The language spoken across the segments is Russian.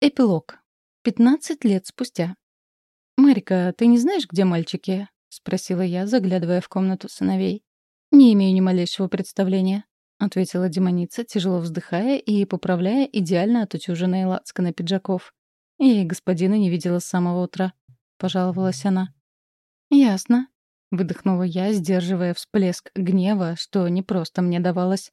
Эпилог. Пятнадцать лет спустя. «Марика, ты не знаешь, где мальчики?» — спросила я, заглядывая в комнату сыновей. «Не имею ни малейшего представления», — ответила демоница, тяжело вздыхая и поправляя идеально отутюженные лацканы пиджаков. «Я и господина не видела с самого утра», — пожаловалась она. «Ясно», — выдохнула я, сдерживая всплеск гнева, что не просто мне давалось.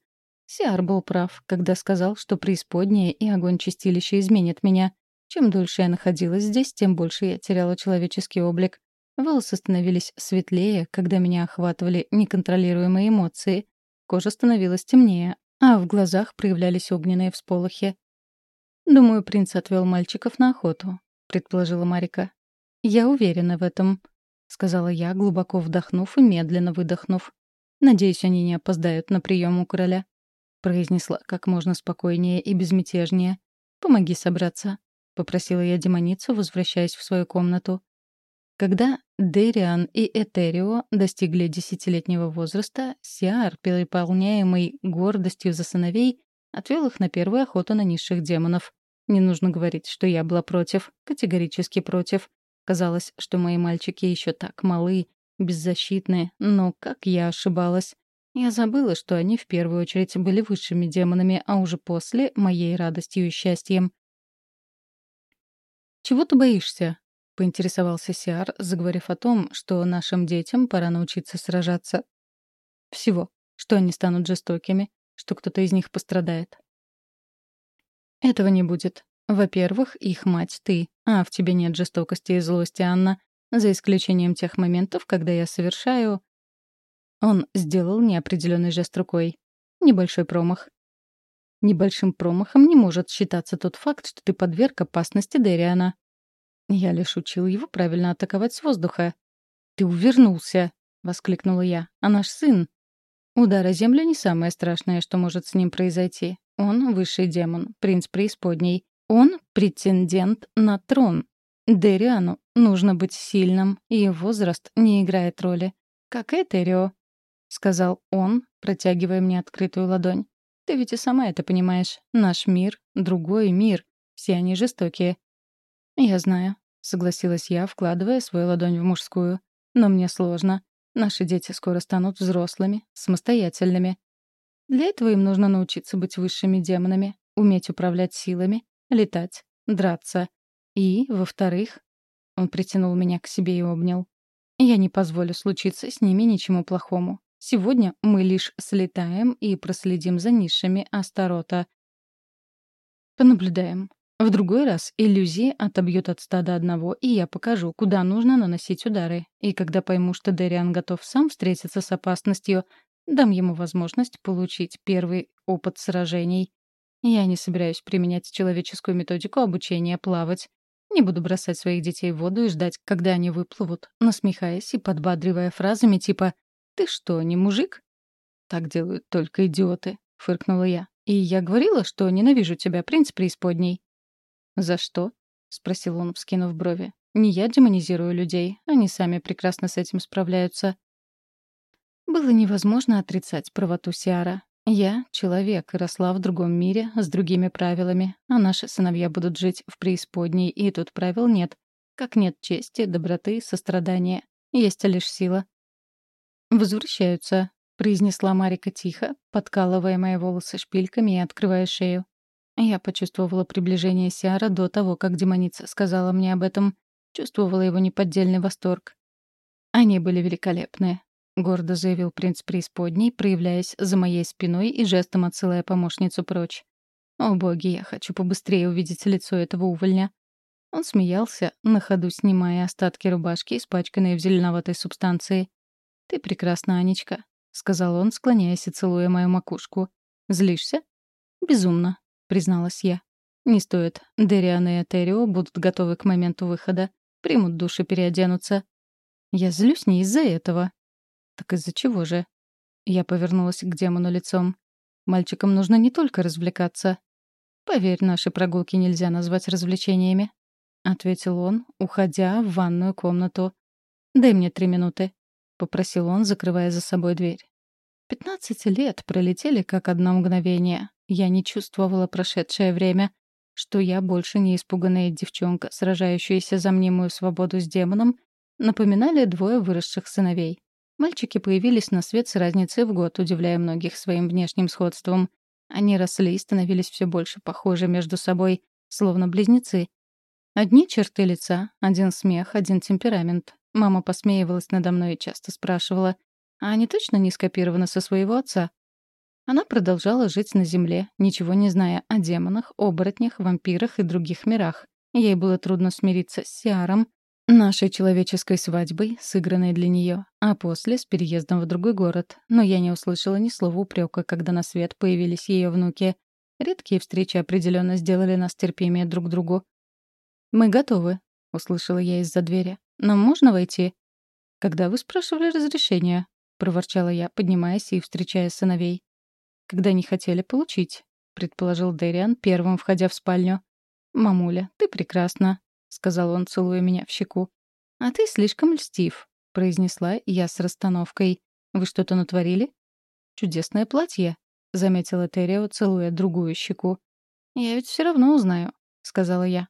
Сиар был прав, когда сказал, что преисподняя и огонь чистилища изменят меня. Чем дольше я находилась здесь, тем больше я теряла человеческий облик. Волосы становились светлее, когда меня охватывали неконтролируемые эмоции. Кожа становилась темнее, а в глазах проявлялись огненные всполохи. «Думаю, принц отвел мальчиков на охоту», — предположила Марика. «Я уверена в этом», — сказала я, глубоко вдохнув и медленно выдохнув. «Надеюсь, они не опоздают на прием у короля» произнесла как можно спокойнее и безмятежнее. «Помоги собраться», — попросила я демоницу, возвращаясь в свою комнату. Когда Дериан и Этерио достигли десятилетнего возраста, Сиар, переполняемый гордостью за сыновей, отвел их на первую охоту на низших демонов. Не нужно говорить, что я была против, категорически против. Казалось, что мои мальчики еще так малы, беззащитны, но как я ошибалась. Я забыла, что они в первую очередь были высшими демонами, а уже после — моей радостью и счастьем. «Чего ты боишься?» — поинтересовался Сиар, заговорив о том, что нашим детям пора научиться сражаться. «Всего. Что они станут жестокими, что кто-то из них пострадает». «Этого не будет. Во-первых, их мать — ты, а в тебе нет жестокости и злости, Анна, за исключением тех моментов, когда я совершаю он сделал неопределенный жест рукой. Небольшой промах. Небольшим промахом не может считаться тот факт, что ты подверг опасности Дериана. Я лишь учил его правильно атаковать с воздуха. «Ты увернулся!» — воскликнула я. «А наш сын?» Удар о землю не самое страшное, что может с ним произойти. Он — высший демон, принц преисподней. Он — претендент на трон. Дериану нужно быть сильным, и возраст не играет роли. Как Этерио. — сказал он, протягивая мне открытую ладонь. «Ты ведь и сама это понимаешь. Наш мир — другой мир. Все они жестокие». «Я знаю», — согласилась я, вкладывая свою ладонь в мужскую. «Но мне сложно. Наши дети скоро станут взрослыми, самостоятельными. Для этого им нужно научиться быть высшими демонами, уметь управлять силами, летать, драться. И, во-вторых, он притянул меня к себе и обнял. Я не позволю случиться с ними ничему плохому. Сегодня мы лишь слетаем и проследим за нишами Астарота. Понаблюдаем. В другой раз иллюзии отобьют от стада одного, и я покажу, куда нужно наносить удары. И когда пойму, что Дериан готов сам встретиться с опасностью, дам ему возможность получить первый опыт сражений. Я не собираюсь применять человеческую методику обучения плавать. Не буду бросать своих детей в воду и ждать, когда они выплывут, насмехаясь и подбадривая фразами типа «Ты что, не мужик?» «Так делают только идиоты», — фыркнула я. «И я говорила, что ненавижу тебя, принц преисподней». «За что?» — спросил он, вскинув брови. «Не я демонизирую людей, они сами прекрасно с этим справляются». Было невозможно отрицать правоту Сиара. Я — человек и росла в другом мире, с другими правилами, а наши сыновья будут жить в преисподней, и тут правил нет. Как нет чести, доброты, сострадания. Есть лишь сила. «Возвращаются», — произнесла Марика тихо, подкалывая мои волосы шпильками и открывая шею. Я почувствовала приближение Сиара до того, как демоница сказала мне об этом. Чувствовала его неподдельный восторг. «Они были великолепны», — гордо заявил принц преисподней, проявляясь за моей спиной и жестом отсылая помощницу прочь. «О боги, я хочу побыстрее увидеть лицо этого увольня». Он смеялся, на ходу снимая остатки рубашки, испачканные в зеленоватой субстанции. «Ты прекрасна, Анечка», — сказал он, склоняясь и целуя мою макушку. «Злишься?» «Безумно», — призналась я. «Не стоит. Дериан и Этерио будут готовы к моменту выхода. Примут душ и переоденутся». «Я злюсь не из-за этого». «Так из-за чего же?» Я повернулась к демону лицом. «Мальчикам нужно не только развлекаться». «Поверь, наши прогулки нельзя назвать развлечениями», — ответил он, уходя в ванную комнату. «Дай мне три минуты». — попросил он, закрывая за собой дверь. Пятнадцать лет пролетели как одно мгновение. Я не чувствовала прошедшее время. что я больше не испуганная девчонка, сражающаяся за мнимую свободу с демоном, напоминали двое выросших сыновей. Мальчики появились на свет с разницей в год, удивляя многих своим внешним сходством. Они росли и становились все больше похожи между собой, словно близнецы. Одни черты лица, один смех, один темперамент. Мама посмеивалась надо мной и часто спрашивала, а они точно не скопированы со своего отца? Она продолжала жить на Земле, ничего не зная о демонах, оборотнях, вампирах и других мирах. Ей было трудно смириться с Сиаром, нашей человеческой свадьбой, сыгранной для нее, а после — с переездом в другой город. Но я не услышала ни слова упрека, когда на свет появились ее внуки. Редкие встречи определенно сделали нас терпимее друг к другу. «Мы готовы», — услышала я из-за двери. «Нам можно войти?» «Когда вы спрашивали разрешения?» — проворчала я, поднимаясь и встречая сыновей. «Когда не хотели получить», — предположил Дэриан, первым входя в спальню. «Мамуля, ты прекрасна», — сказал он, целуя меня в щеку. «А ты слишком льстив», — произнесла я с расстановкой. «Вы что-то натворили?» «Чудесное платье», — заметила Террио, целуя другую щеку. «Я ведь все равно узнаю», — сказала я.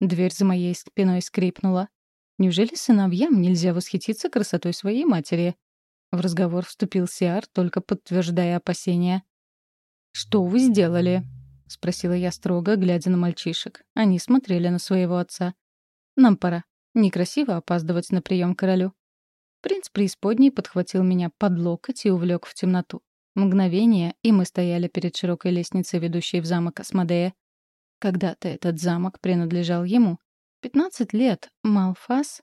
Дверь за моей спиной скрипнула. Неужели сыновьям нельзя восхититься красотой своей матери? В разговор вступил Сиар, только подтверждая опасения. «Что вы сделали?» — спросила я строго, глядя на мальчишек. Они смотрели на своего отца. «Нам пора. Некрасиво опаздывать на прием королю». Принц преисподней подхватил меня под локоть и увлек в темноту. Мгновение, и мы стояли перед широкой лестницей, ведущей в замок Асмодея. Когда-то этот замок принадлежал ему. Пятнадцать лет Малфас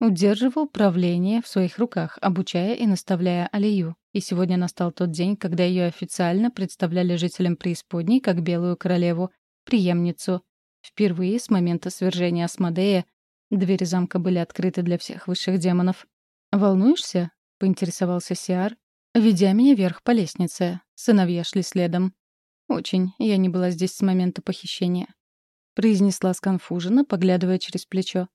удерживал правление в своих руках, обучая и наставляя Алию. И сегодня настал тот день, когда ее официально представляли жителям преисподней как Белую Королеву, преемницу. Впервые с момента свержения Асмодея двери замка были открыты для всех высших демонов. «Волнуешься?» — поинтересовался Сиар, ведя меня вверх по лестнице. Сыновья шли следом. «Очень. Я не была здесь с момента похищения», — произнесла сконфуженно, поглядывая через плечо.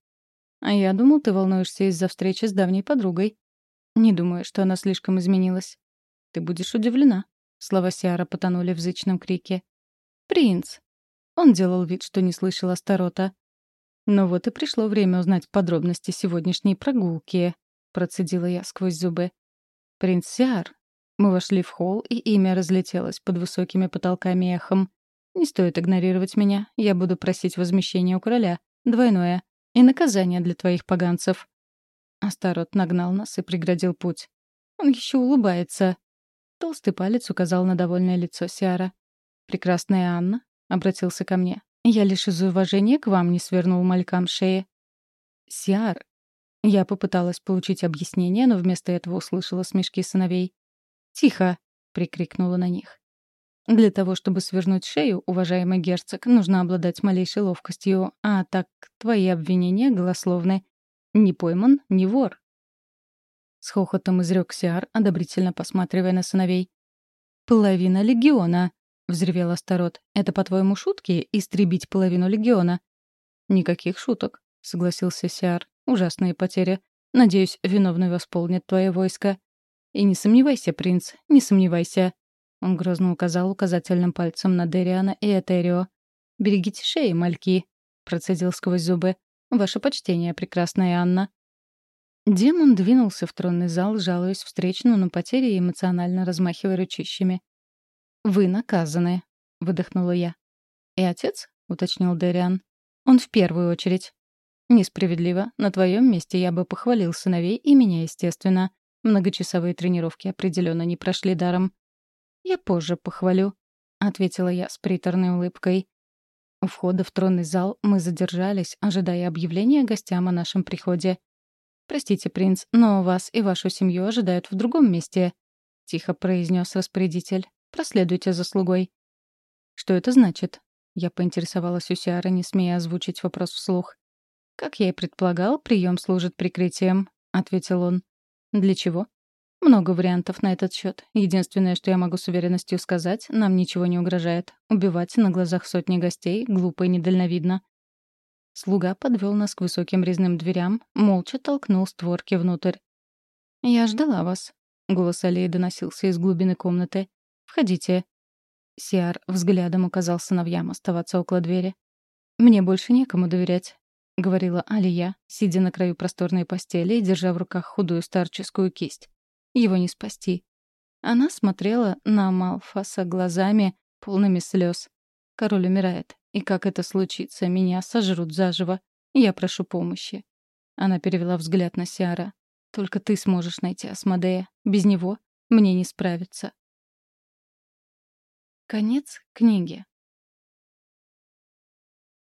«А я думал, ты волнуешься из-за встречи с давней подругой». «Не думаю, что она слишком изменилась». «Ты будешь удивлена». Слова Сиара потонули в зычном крике. «Принц». Он делал вид, что не слышал Астарота. «Ну вот и пришло время узнать подробности сегодняшней прогулки», — процедила я сквозь зубы. «Принц Сиар, мы вошли в холл, и имя разлетелось под высокими потолками эхом. «Не стоит игнорировать меня. Я буду просить возмещения у короля. Двойное. И наказание для твоих поганцев». Астарот нагнал нас и преградил путь. Он еще улыбается. Толстый палец указал на довольное лицо Сиара. «Прекрасная Анна», — обратился ко мне. «Я лишь из уважения к вам не свернул малькам шеи». «Сиар». Я попыталась получить объяснение, но вместо этого услышала смешки сыновей. «Тихо!» — прикрикнула на них. Для того, чтобы свернуть шею, уважаемый герцог, нужно обладать малейшей ловкостью, а так твои обвинения голословны. Не пойман, не вор. С хохотом изрек Сиар, одобрительно посматривая на сыновей. «Половина легиона!» — взревел Астарот. «Это, по-твоему, шутки — истребить половину легиона?» «Никаких шуток», — согласился Сиар. «Ужасные потери. Надеюсь, виновный восполнит твое войско. И не сомневайся, принц, не сомневайся. Он грозно указал указательным пальцем на Дериана и Этерио. «Берегите шеи, мальки», — процедил сквозь зубы. «Ваше почтение, прекрасная Анна». Демон двинулся в тронный зал, жалуясь встречную на потери и эмоционально размахивая ручищами. «Вы наказаны», — выдохнула я. «И отец?» — уточнил Дериан. «Он в первую очередь». «Несправедливо. На твоем месте я бы похвалил сыновей и меня, естественно. Многочасовые тренировки определенно не прошли даром. «Я позже похвалю», — ответила я с приторной улыбкой. У входа в тронный зал мы задержались, ожидая объявления гостям о нашем приходе. «Простите, принц, но вас и вашу семью ожидают в другом месте», — тихо произнес распорядитель. «Проследуйте за слугой». «Что это значит?» Я поинтересовалась у Сиары, не смея озвучить вопрос вслух. «Как я и предполагал, прием служит прикрытием», — ответил он. Для чего? Много вариантов на этот счет. Единственное, что я могу с уверенностью сказать, нам ничего не угрожает. Убивать на глазах сотни гостей глупо и недальновидно. Слуга подвел нас к высоким резным дверям, молча толкнул створки внутрь. «Я ждала вас», — голос Алии доносился из глубины комнаты. «Входите». Сиар взглядом указал сыновьям оставаться около двери. «Мне больше некому доверять», — говорила Алия, сидя на краю просторной постели и держа в руках худую старческую кисть. «Его не спасти». Она смотрела на Малфаса глазами, полными слез. Король умирает. И как это случится, меня сожрут заживо. Я прошу помощи. Она перевела взгляд на Сиара. Только ты сможешь найти Асмодея. Без него мне не справиться. Конец книги.